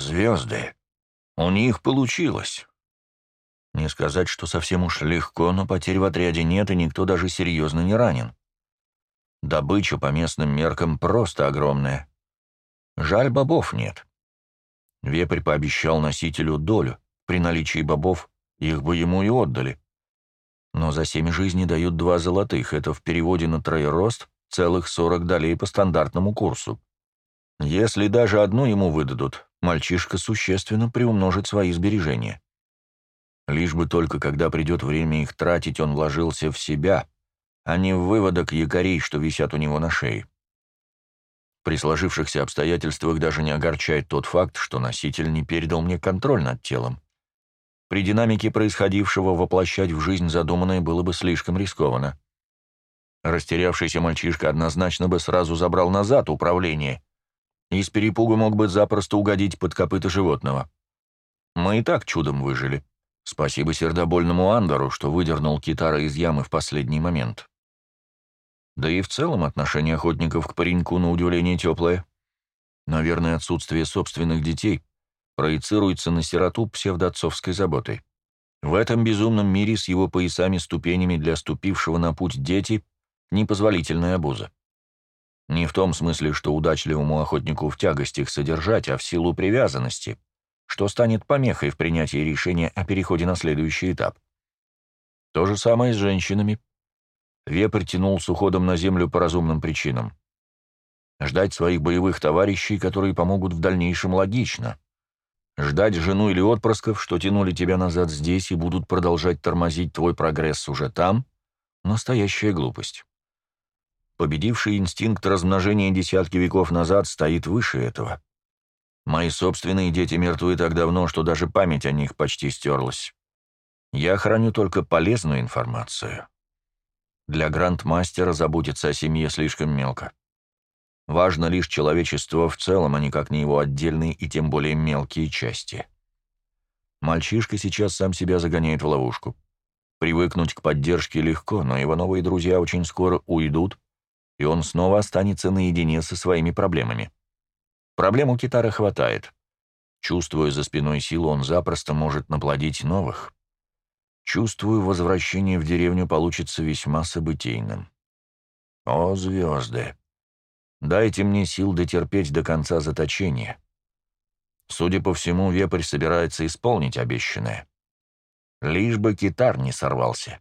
Звезды. У них получилось. Не сказать, что совсем уж легко, но потерь в отряде нет, и никто даже серьезно не ранен. Добыча по местным меркам просто огромная. Жаль, бобов нет. Вепрь пообещал носителю долю. При наличии бобов их бы ему и отдали. Но за семь жизней дают два золотых. Это в переводе на троерост целых сорок долей по стандартному курсу. Если даже одну ему выдадут, мальчишка существенно приумножит свои сбережения. Лишь бы только, когда придет время их тратить, он вложился в себя, а не в выводок якорей, что висят у него на шее. При сложившихся обстоятельствах даже не огорчает тот факт, что носитель не передал мне контроль над телом. При динамике происходившего воплощать в жизнь задуманное было бы слишком рискованно. Растерявшийся мальчишка однозначно бы сразу забрал назад управление и с перепугу мог бы запросто угодить под копыта животного. Мы и так чудом выжили. Спасибо сердобольному Андору, что выдернул китара из ямы в последний момент. Да и в целом отношение охотников к пареньку на удивление теплое. Наверное, отсутствие собственных детей проецируется на сироту псевдоотцовской заботой. В этом безумном мире с его поясами-ступенями для ступившего на путь дети — непозволительная обуза. Не в том смысле, что удачливому охотнику в тягость их содержать, а в силу привязанности — что станет помехой в принятии решения о переходе на следующий этап. То же самое с женщинами. Вепрь тянул с уходом на землю по разумным причинам. Ждать своих боевых товарищей, которые помогут в дальнейшем, логично. Ждать жену или отпрысков, что тянули тебя назад здесь и будут продолжать тормозить твой прогресс уже там — настоящая глупость. Победивший инстинкт размножения десятки веков назад стоит выше этого. Мои собственные дети мертвы так давно, что даже память о них почти стерлась. Я храню только полезную информацию. Для грандмастера заботиться о семье слишком мелко. Важно лишь человечество в целом, а никак не его отдельные и тем более мелкие части. Мальчишка сейчас сам себя загоняет в ловушку. Привыкнуть к поддержке легко, но его новые друзья очень скоро уйдут, и он снова останется наедине со своими проблемами. Проблем у Китара хватает. Чувствуя за спиной силу, он запросто может наплодить новых. Чувствую, возвращение в деревню получится весьма событийным. О, звезды! Дайте мне сил дотерпеть до конца заточения. Судя по всему, вепрь собирается исполнить обещанное. Лишь бы китар не сорвался.